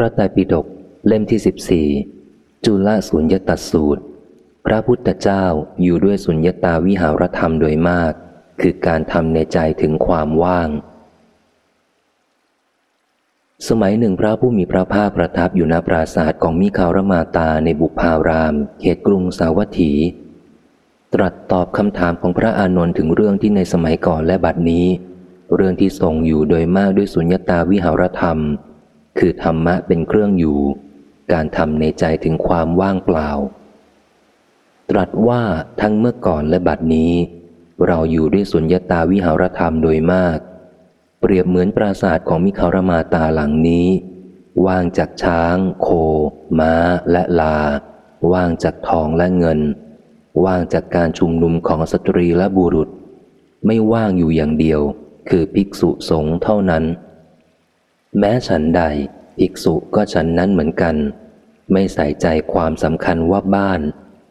ระไตรปิฎกเล่มที่สิบสี่จุลสุญญตสูตร พระพุทธเจ้าอยู่ด้วยสุญญตาวิหารธรรมโดยมาก คือการทำในใจถึงความว่าง สมัยหนึ่งพระผู้มีพระภาคประทับอยู่ณปราศาสตร์ของมิคารมาตาในบุพาราม เขตกรุงสาวัตถี ตรัสตอบคำถามของพระอานนท์ถึงเรื่องที่ในสมัยก่อนและบัดนี้ เรื่องที่ทรงอยู่โดยมากด้วยสุญญตาวิหารธรรม คือธรรมะเป็นเครื่องอยู่ การทำในใจถึงความว่างเปล่า ตรัสว่าทั้งเมื่อก่อนและบัดนี้ เราอยู่ด้วยสุญญตาวิหารธรรมโดยมาก เปรียบเหมือนปราสาทของมิคารมาตาหลังนี้ ว่างจากช้าง โค ม้า และลา ว่างจากทองและเงิน ว่างจากการชุมนุมของสตรีและบุรุษ ไม่ว่างอยู่อย่างเดียว คือภิกษุสงฆ์เท่านั้น แม้ฉันใด ภิกษุก็ฉันนั้นเหมือนกัน ไม่ใส่ใจความสำคัญว่าบ้าน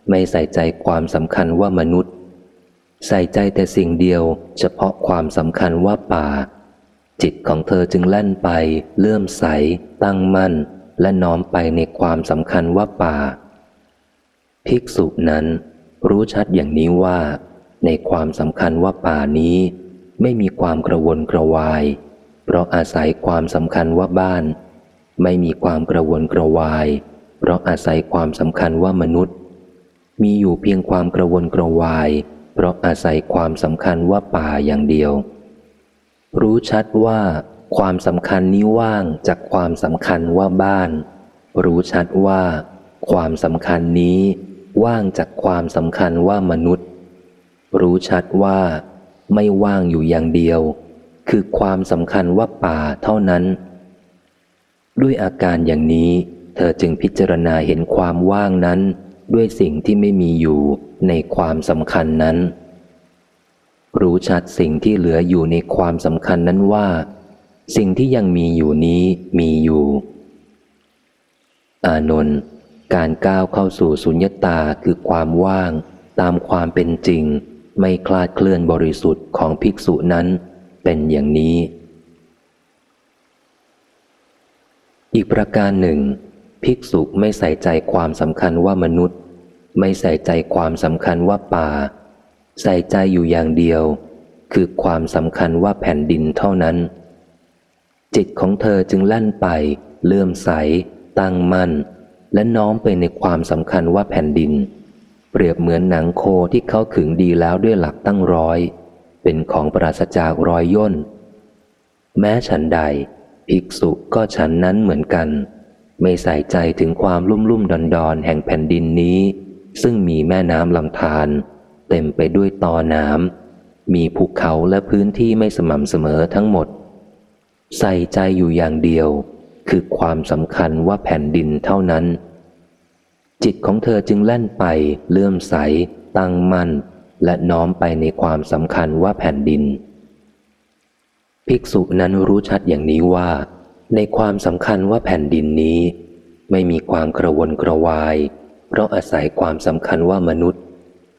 ไม่ใส่ใจความสำคัญว่ามนุษย์ ใส่ใจแต่สิ่งเดียว เฉพาะความสำคัญว่าป่า จิตของเธอจึงแล่นไป เลื่อมใส ตั้งมั่น และน้อมไปในความสำคัญว่าป่า ภิกษุนั้น รู้ชัดอย่างนี้ว่า ในความสำคัญว่าป่านี้ ไม่มีความกระวนกระวาย เพราะอาศัยความสำคัญว่าบ้าน ไม่มีความกระวนกระวาย เพราะอาศัยความสำคัญว่ามนุษย์ มีอยู่เพียงความกระวนกระวาย เพราะอาศัยความสำคัญว่าป่าอย่างเดียว รู้ชัดว่า ความสำคัญนี้ว่างจากความสำคัญว่าบ้าน รู้ชัดว่า ความสำคัญนี้ว่างจากความสำคัญว่ามนุษย์ รู้ชัดว่า ไม่ว่างอยู่อย่างเดียว คือความสำคัญว่าป่าเท่านั้น ด้วยอาการอย่างนี้เธอจึงพิจารณาเห็นความว่างนั้น ด้วยสิ่งที่ไม่มีอยู่ในความสำคัญนั้น รู้ชัดสิ่งที่เหลืออยู่ในความสำคัญนั้นว่า สิ่งที่ยังมีอยู่นี้มีอยู่ อานนท์การก้าวเข้าสู่สุญญตาคือความว่าง ตามความเป็นจริง ไม่คลาดเคลื่อนบริสุทธิ์ของภิกษุนั้น เป็นอย่างนี้ อีกประการหนึ่ง ภิกษุไม่ใส่ใจความสำคัญว่ามนุษย์ ไม่ใส่ใจความสำคัญว่าป่า ใส่ใจอยู่อย่างเดียว คือความสำคัญว่าแผ่นดินเท่านั้น จิตของเธอจึงลั่นไป เลื่อมใส ตั้งมั่น และน้อมไปในความสำคัญว่าแผ่นดิน เปรียบเหมือนหนังโคที่เขาขึงดีแล้วด้วยหลักตั้งร้อย เป็นของปราศจากรอยย่น แม้ฉันใด ภิกษุก็ฉันนั้นเหมือนกัน ไม่ใส่ใจถึงความลุ่มลุ่มดอนดอนแห่งแผ่นดินนี้ ซึ่งมีแม่น้ำลำธารเต็มไปด้วยตอน้ำมีภูเขาและพื้นที่ไม่สม่ำเสมอทั้งหมด ใส่ใจอยู่อย่างเดียว คือความสำคัญว่าแผ่นดินเท่านั้นจิตของเธอจึงแล่นไปเลื่อมใส ตั้งมั่น และน้อมไปในความสำคัญว่าแผ่นดิน ภิกษุนั้นรู้ชัดอย่างนี้ว่า ในความสำคัญว่าแผ่นดินนี้ ไม่มีความกระวนกระวาย เพราะอาศัยความสำคัญว่ามนุษย์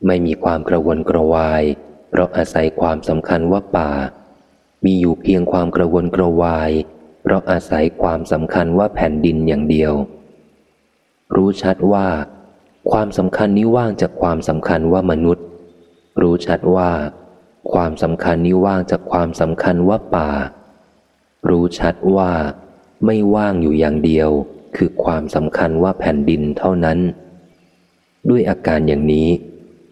ไม่มีความกระวนกระวาย เพราะอาศัยความสำคัญว่าป่า มีอยู่เพียงความกระวนกระวาย เพราะอาศัยความสำคัญว่าแผ่นดินอย่างเดียว รู้ชัดว่า ความสำคัญนี้ว่างจากความสำคัญว่ามนุษย์ รู้ชัดว่า ความสำคัญนี้ว่างจากความสำคัญว่าป่า รู้ชัดว่า ไม่ว่างอยู่อย่างเดียว คือความสำคัญว่าแผ่นดินเท่านั้น ด้วยอาการอย่างนี้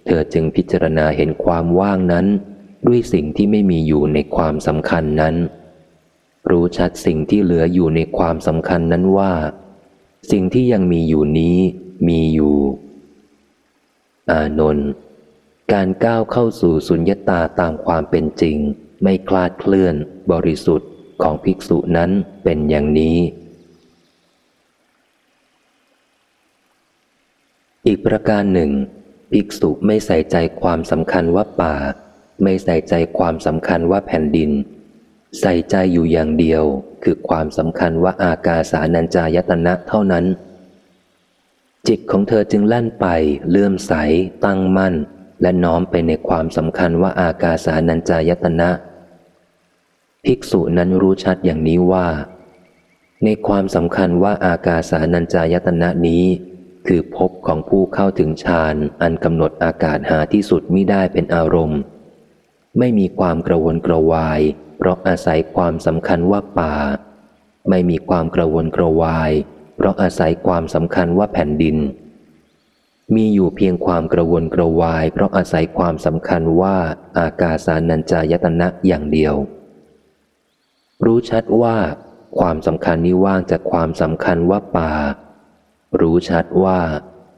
เธอจึงพิจารณาเห็นความว่างนั้น ด้วยสิ่งที่ไม่มีอยู่ในความสำคัญนั้น รู้ชัดสิ่งที่เหลืออยู่ในความสำคัญนั้นว่า สิ่งที่ยังมีอยู่นี้มีอยู่ อานนท์ การก้าวเข้าสู่สุญญตาตามความเป็นจริง ไม่คลาดเคลื่อน บริสุทธิ์ของภิกษุนั้นเป็นอย่างนี้ อีกประการหนึ่ง ภิกษุไม่ใส่ใจความสำคัญว่าป่า ไม่ใส่ใจความสำคัญว่าแผ่นดิน ใส่ใจอยู่อย่างเดียวคือความสำคัญว่าอากาสานัญจายตนะเท่านั้น จิตของเธอจึงลั่นไปเลื่อมใสตั้งมั่น และน้อมไปในความสำคัญว่าอากาสานัญจายตนะ ภิกษุนั้นรู้ชัดอย่างนี้ว่า ในความสำคัญว่าอากาสานัญจายตนะนี้ คือภพของผู้เข้าถึงฌานอันกำหนดอากาศหาที่สุดมิได้เป็นอารมณ์ ไม่มีความกระวนกระวาย เพราะอาศัยความสำคัญว่าป่า ไม่มีความกระวนกระวาย เพราะอาศัยความสำคัญว่าแผ่นดิน มีอยู่เพียงความกระวนกระวาย เพราะอาศัยความสำคัญว่าอากาสานัญจายตนะอย่างเดียว รู้ชัดว่า ความสำคัญนี้ว่างจากความสำคัญว่าป่า รู้ชัดว่า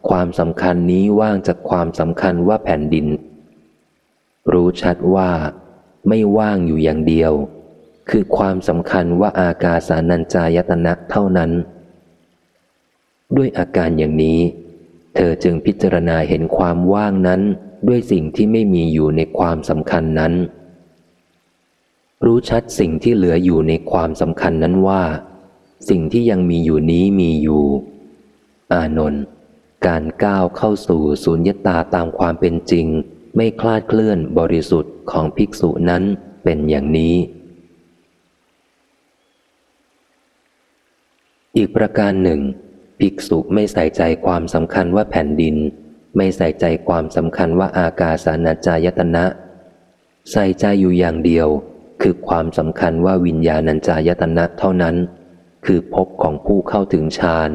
ความสำคัญนี้ว่างจากความสำคัญว่าแผ่นดิน รู้ชัดว่า ไม่ว่างอยู่อย่างเดียว คือความสำคัญว่าอากาสานัญจายตนะเท่านั้น ด้วยอาการอย่างนี้ ธอจึงพิจารณาเห็นความว่างนั้นด้วยสิ่งที่ไม่มีอยู่ในความสำคัญนั้น รู้ชัดสิ่งที่เหลืออยู่ในความสำคัญนั้นว่า สิ่งที่ยังมีอยู่นี้มีอยู่ อานนท์การก้าวเข้าสู่สุญญตาตามความเป็นจริง ไม่คลาดเคลื่อนบริสุทธิ์ของภิกษุนั้นเป็นอย่างนี้ อีกประการหนึ่ง ภิกษุไม่ใส่ใจความสำคัญว่าแผ่นดิน ไม่ใส่ใจความสำคัญว่าอากาสานาจายตนะ ใส่ใจอยู่อย่างเดียว คือความสำคัญว่าวิญญาณัญจายตนะเท่านั้น คือพบของผู้เข้าถึงฌาน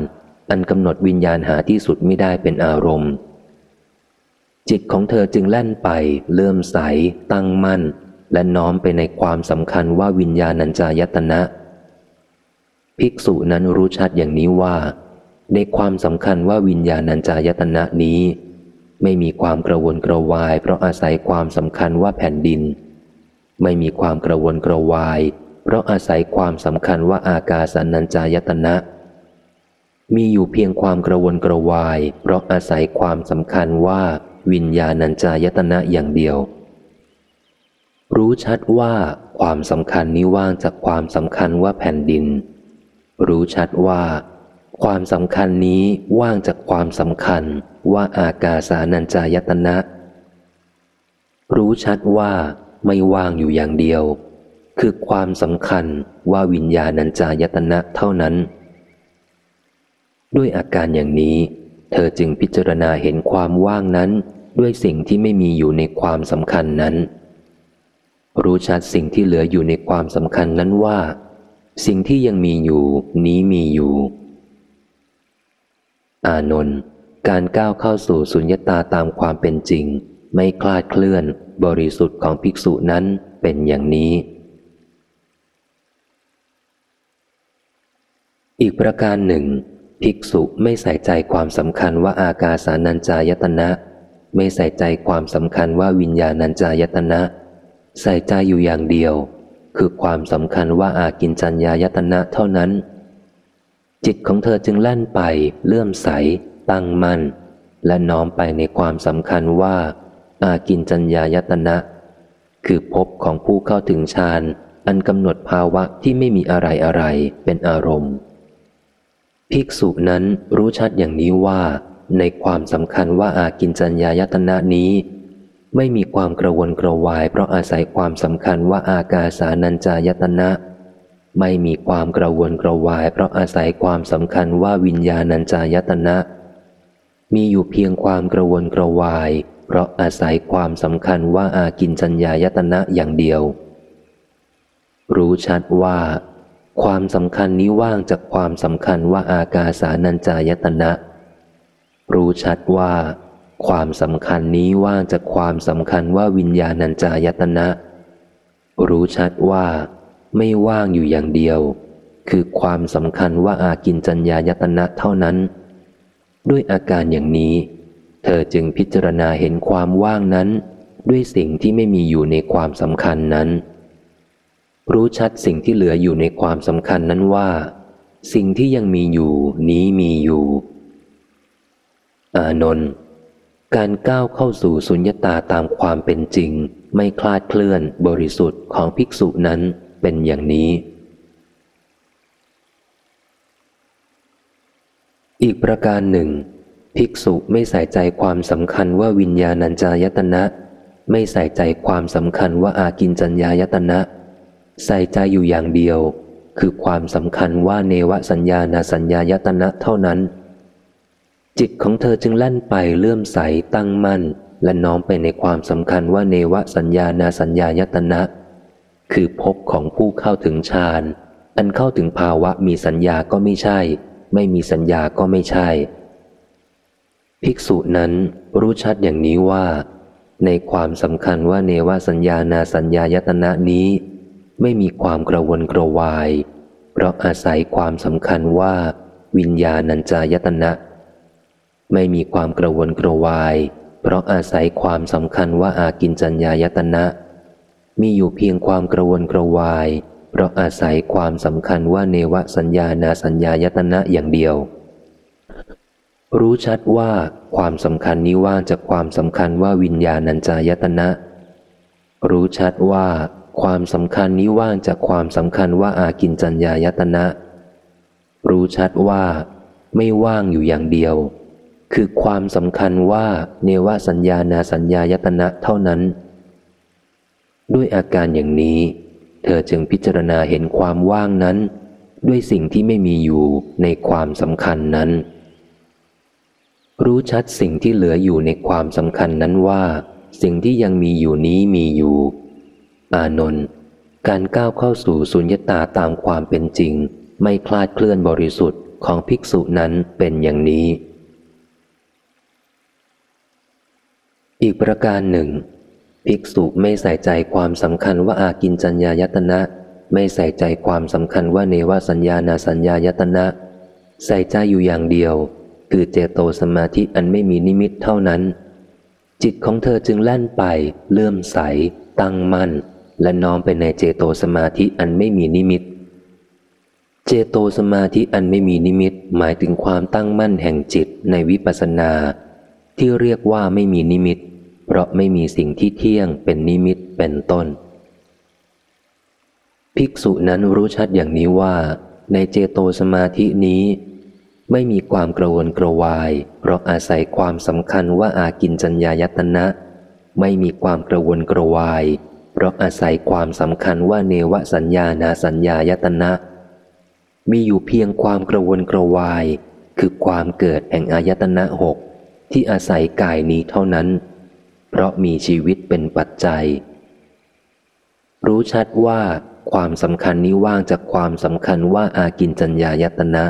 อันกำหนดวิญญาณหาที่สุดไม่ได้เป็นอารมณ์ จิตของเธอจึงแล่นไป เลื่อมใส ตั้งมั่น และน้อมไปในความสำคัญว่าวิญญาณัญจายตนะ ภิกษุนั้นรู้ชัดอย่างนี้ว่า ในความสำคัญว่าวิญญาณัญจายตนะนี้ ไม่มีความกระวนกระวาย เพราะอาศัยความสำคัญว่าแผ่นดิน ไม่มีความกระวนกระวาย เพราะอาศัยความสำคัญว่าอากาสันัญจายตนะ มีอยู่เพียงความกระวนกระวาย เพราะอาศัยความสำคัญว่าวิญญาณัญจายตนะอย่างเดียว รู้ชัดว่าความสำคัญนี้ว่างจากความสำคัญว่าแผ่นดิน รู้ชัดว่า ความสำคัญนี้ว่างจากความสำคัญว่าอากาสานัญจายตนะ รู้ชัดว่าไม่ว่างอยู่อย่างเดียว คือความสำคัญว่าวิญญาณัญจายตนะเท่านั้น ด้วยอาการอย่างนี้ เธอจึงพิจารณาเห็นความว่างนั้น ด้วยสิ่งที่ไม่มีอยู่ในความสำคัญนั้น รู้ชัดสิ่งที่เหลืออยู่ในความสำคัญนั้นว่า สิ่งที่ยังมีอยู่นี้มีอยู่ อานนท์การก้าวเข้าสู่สุญญตาตามความเป็นจริง ไม่คลาดเคลื่อน บริสุทธิ์ของภิกษุนั้นเป็นอย่างนี้ อีกประการหนึ่ง ภิกษุไม่ใส่ใจความสำคัญว่าอากาสานัญจายตนะ ไม่ใส่ใจความสำคัญว่าวิญญาณัญจายตนะ ใส่ใจอยู่อย่างเดียว คือความสำคัญว่าอากินจัญญายตนะเท่านั้น จิตของเธอจึงแล่นไป เลื่อมใส ตั้งมั่น และน้อมไปในความสำคัญว่า อากินจัญญายตนะ คือพบของผู้เข้าถึงฌานอันกำหนดภาวะที่ไม่มีอะไรอะไรเป็นอารมณ์ ภิกษุนั้นรู้ชัดอย่างนี้ว่า ในความสำคัญว่าอากินจัญญายตนะนี้ ไม่มีความกระวนกระวาย เพราะอาศัยความสำคัญว่าอากาสานัญจายตนะ ไม่มีความกระวนกระวาย เพราะอาศัยความสำคัญว่าวิญญาณัญจายตนะ มีอยู่เพียงความกระวนกระวาย เพราะอาศัยความสำคัญว่าอากินจัญญายตนะอย่างเดียว รู้ชัดว่า ความสำคัญนี้ว่างจากความสำคัญว่าอากาสานัญจายตนะ รู้ชัดว่า ความสำคัญนี้ว่างจากความสำคัญว่าวิญญาณัญจายตนะ รู้ชัดว่า ไม่ว่างอยู่อย่างเดียว คือความสำคัญว่าอากินจัญญายตนะเท่านั้น ด้วยอาการอย่างนี้ เธอจึงพิจารณาเห็นความว่างนั้น ด้วยสิ่งที่ไม่มีอยู่ในความสำคัญนั้น รู้ชัดสิ่งที่เหลืออยู่ในความสำคัญนั้นว่า สิ่งที่ยังมีอยู่นี้มีอยู่ อานนท์การก้าวเข้าสู่สุญญตาตามความเป็นจริง ไม่คลาดเคลื่อนบริสุทธิ์ของภิกษุนั้น เป็นอย่างนี้ อีกประการหนึ่ง ภิกษุไม่ใส่ใจความสำคัญว่าวิญญาณัญจายตนะ ไม่ใส่ใจความสำคัญว่าอากินจัญญายตนะ ใส่ใจอยู่อย่างเดียว คือความสำคัญว่าเนวสัญญานาสัญญายตนะเท่านั้น จิตของเธอจึงแล่นไปเลื่อมใสตั้งมั่นและน้อมไปในความสำคัญว่าเนวสัญญานาสัญญายตนะ คือภพของผู้เข้าถึงฌานอันเข้าถึงภาวะมีสัญญาก็ไม่ใช่ ไม่มีสัญญาก็ไม่ใช่ ภิกษุนั้นรู้ชัดอย่างนี้ว่า ในความสำคัญว่าเนวสัญญานาสัญญายตนะนี้ ไม่มีความกระวนกระวาย เพราะอาศัยความสำคัญว่า วิญญาณัญจายตนะ ไม่มีความกระวนกระวาย เพราะอาศัยความสำคัญว่าอากินจัญญายตนะ มีอยู่เพียงความกระวนกระวาย เพราะอาศัยความสำคัญว่าเนวสัญญานาสัญญายตนะอย่างเดียว รู้ชัดว่าความสำคัญนี้ว่างจากความสำคัญว่าวิญญาณัญจายตนะ รู้ชัดว่าความสำคัญนี้ว่างจากความสำคัญว่าอากินจัญญายตนะ รู้ชัดว่าไม่ว่างอยู่อย่างเดียว คือความสำคัญว่าเนวสัญญานาสัญญายตนะเท่านั้น ด้วยอาการอย่างนี้ เธอจึงพิจารณาเห็นความว่างนั้น ด้วยสิ่งที่ไม่มีอยู่ในความสำคัญนั้น รู้ชัดสิ่งที่เหลืออยู่ในความสำคัญนั้นว่า สิ่งที่ยังมีอยู่นี้มีอยู่ อานนท์การก้าวเข้าสู่สุญญตาตามความเป็นจริง ไม่คลาดเคลื่อนบริสุทธิ์ของภิกษุนั้นเป็นอย่างนี้ อีกประการหนึ่ง ภิกษุไม่ใส่ใจความสำคัญว่าอากินจัญญายตนะ ไม่ใส่ใจความสำคัญว่าเนวสัญญานาสัญญายตนะ ใส่ใจอยู่อย่างเดียว คือเจโตสมาธิอันไม่มีนิมิตเท่านั้น จิตของเธอจึงแล่นไป เลื่อมใส ตั้งมั่น และน้อมไปในเจโตสมาธิอันไม่มีนิมิต เจโตสมาธิอันไม่มีนิมิตหมายถึงความตั้งมั่นแห่งจิตในวิปัสสนา ที่เรียกว่าไม่มีนิมิตเพราะไม่มีสิ่งที่เที่ยงเป็นนิมิตเป็นต้น ภิกษุนั้นรู้ชัดอย่างนี้ว่า ในเจโตสมาธินี้ ไม่มีความกระวนกระวาย เพราะอาศัยความสำคัญว่าอากินจัญญายตนะ ไม่มีความกระวนกระวาย เพราะอาศัยความสำคัญว่าเนวสัญญานาสัญญายตนะ มีอยู่เพียงความกระวนกระวาย คือความเกิดแห่งอายตนะหกที่อาศัยกายนี้เท่านั้น เพราะมีชีวิตเป็นปัจจัย รู้ชัดว่าความสำคัญนี้ว่างจากความสำคัญว่าอากินจัญญายตนะ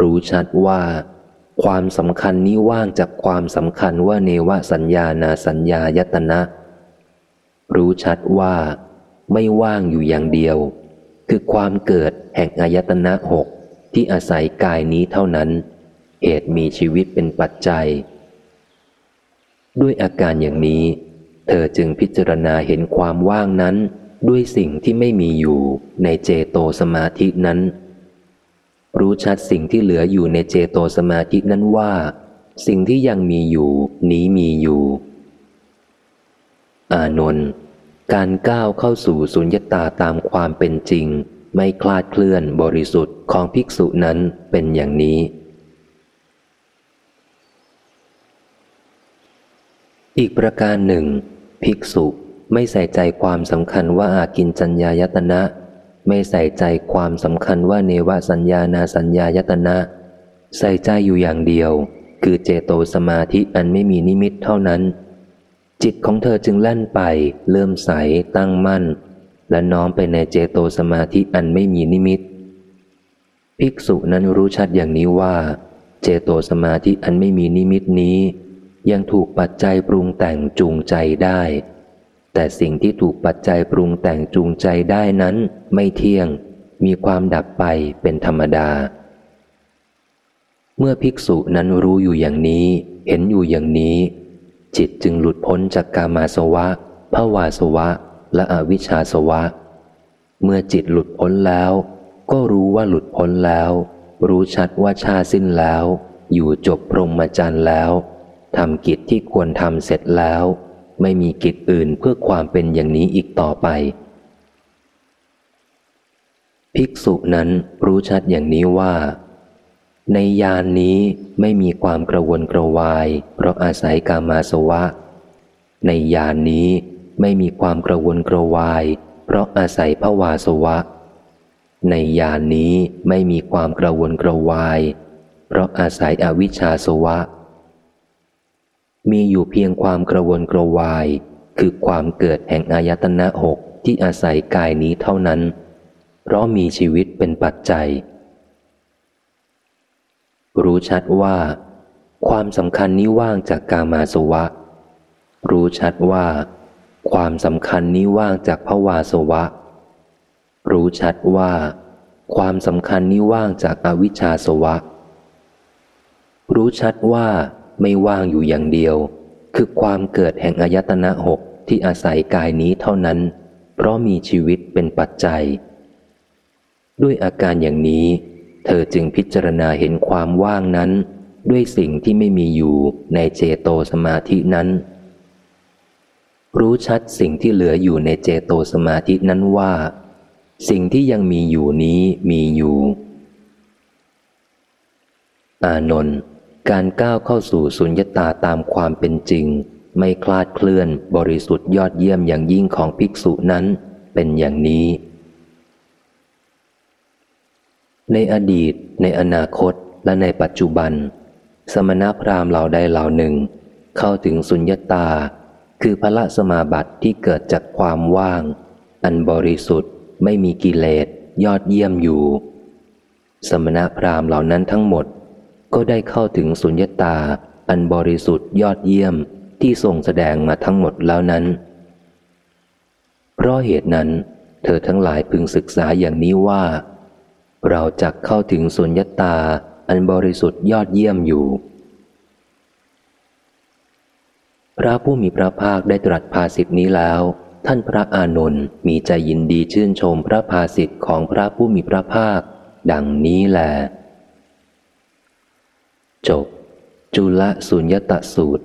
รู้ชัดว่า ความสำคัญนี้ว่างจากความสำคัญว่าเนวสัญญานาสัญญายตนะ รู้ชัดว่า ไม่ว่างอยู่อย่างเดียว คือความเกิดแห่งอายตนะหกที่อาศัยกายนี้เท่านั้น เหตุมีชีวิตเป็นปัจจัย ด้วยอาการอย่างนี้ เธอจึงพิจารณาเห็นความว่างนั้น ด้วยสิ่งที่ไม่มีอยู่ในเจโตสมาธินั้น รู้ชัดสิ่งที่เหลืออยู่ในเจโตสมาธินั้นว่า สิ่งที่ยังมีอยู่ นี้มีอยู่ อานนท์การก้าวเข้าสู่สุญญตาตามความเป็นจริง ไม่คลาดเคลื่อนบริสุทธิ์ของภิกษุนั้นเป็นอย่างนี้ อีกประการหนึ่ง ภิกษุไม่ใส่ใจความสำคัญว่าอากินจัญญายตนะ ไม่ใส่ใจความสำคัญว่าเนวสัญญานาสัญญายตนะ ใส่ใจอยู่อย่างเดียว คือเจโตสมาธิอันไม่มีนิมิตเท่านั้น จิตของเธอจึงแล่นไป เลื่อมใสตั้งมั่น และน้อมไปในเจโตสมาธิอันไม่มีนิมิต ภิกษุนั้นรู้ชัดอย่างนี้ว่า เจโตสมาธิอันไม่มีนิมิตนี้ ยังถูกปัจจัยปรุงแต่งจูงใจได้ แต่สิ่งที่ถูกปัจจัยปรุงแต่งจูงใจได้นั้นไม่เที่ยง มีความดับไปเป็นธรรมดา เมื่อภิกษุนั้นรู้อยู่อย่างนี้ เห็นอยู่อย่างนี้ จิตจึงหลุดพ้นจากกามาสวะภาวาสวะ และอวิชชาสวะ เมื่อจิตหลุดพ้นแล้ว ก็รู้ว่าหลุดพ้นแล้ว รู้ชัดว่าชาสิ้นแล้ว อยู่จบพรหมจรรย์แล้ว ทำกิจที่ควรทำเสร็จแล้ว ไม่มีกิจอื่นเพื่อความเป็นอย่างนี้อีกต่อไป ภิกษุนั้นรู้ชัดอย่างนี้ว่า ในยานนี้ไม่มีความกระวนกระวาย เพราะอาศัยกามาสวะ ในยานนี้ไม่มีความกระวนกระวาย เพราะอาศัยภวาสวะ ในยานนี้ไม่มีความกระวนกระวาย เพราะอาศัยอวิชชาสวะ มีอยู่เพียงความกระวนกระวาย คือความเกิดแห่งอายตนะหกที่อาศัยกายนี้เท่านั้น เพราะมีชีวิตเป็นปัจจัย รู้ชัดว่า ความสำคัญนี้ว่างจากกามาสวะ รู้ชัดว่า ความสำคัญนี้ว่างจากภวาสวะ รู้ชัดว่า ความสำคัญนี้ว่างจากอวิชชาสวะ รู้ชัดว่า ไม่ว่างอยู่อย่างเดียว คือความเกิดแห่งอายตนะหกที่อาศัยกายนี้เท่านั้น เพราะมีชีวิตเป็นปัจจัย ด้วยอาการอย่างนี้ เธอจึงพิจารณาเห็นความว่างนั้น ด้วยสิ่งที่ไม่มีอยู่ในเจโตสมาธินั้น รู้ชัดสิ่งที่เหลืออยู่ในเจโตสมาธินั้นว่า สิ่งที่ยังมีอยู่นี้มีอยู่ อานนท์ การก้าวเข้าสู่สุญญตาตามความเป็นจริง ไม่คลาดเคลื่อนบริสุทธิ์ยอดเยี่ยมอย่างยิ่งของภิกษุนั้นเป็นอย่างนี้ ในอดีต ในอนาคตและในปัจจุบัน สมณพราหมณ์เหล่าใดเหล่าหนึ่ง เข้าถึงสุญญตา คือพระสมาบัติที่เกิดจากความว่าง อันบริสุทธิ์ไม่มีกิเลสยอดเยี่ยมอยู่ สมณพราหมณ์เหล่านั้นทั้งหมด ก็ได้เข้าถึงสุญญตา อันบริสุทธิ์ยอดเยี่ยมที่ทรงแสดงมาทั้งหมดแล้วนั้น เพราะเหตุนั้น เธอทั้งหลายพึงศึกษาอย่างนี้ว่า เราจะเข้าถึงสุญญตา อันบริสุทธิ์ยอดเยี่ยมอยู่ พระผู้มีพระภาคได้ตรัสภาสิทธินี้แล้ว ท่านพระอานนท์มีใจยินดีชื่นชมพระภาสิทธิ์ของพระผู้มีพระภาค ดังนี้แหละ จบ จุลสุญญตสูตร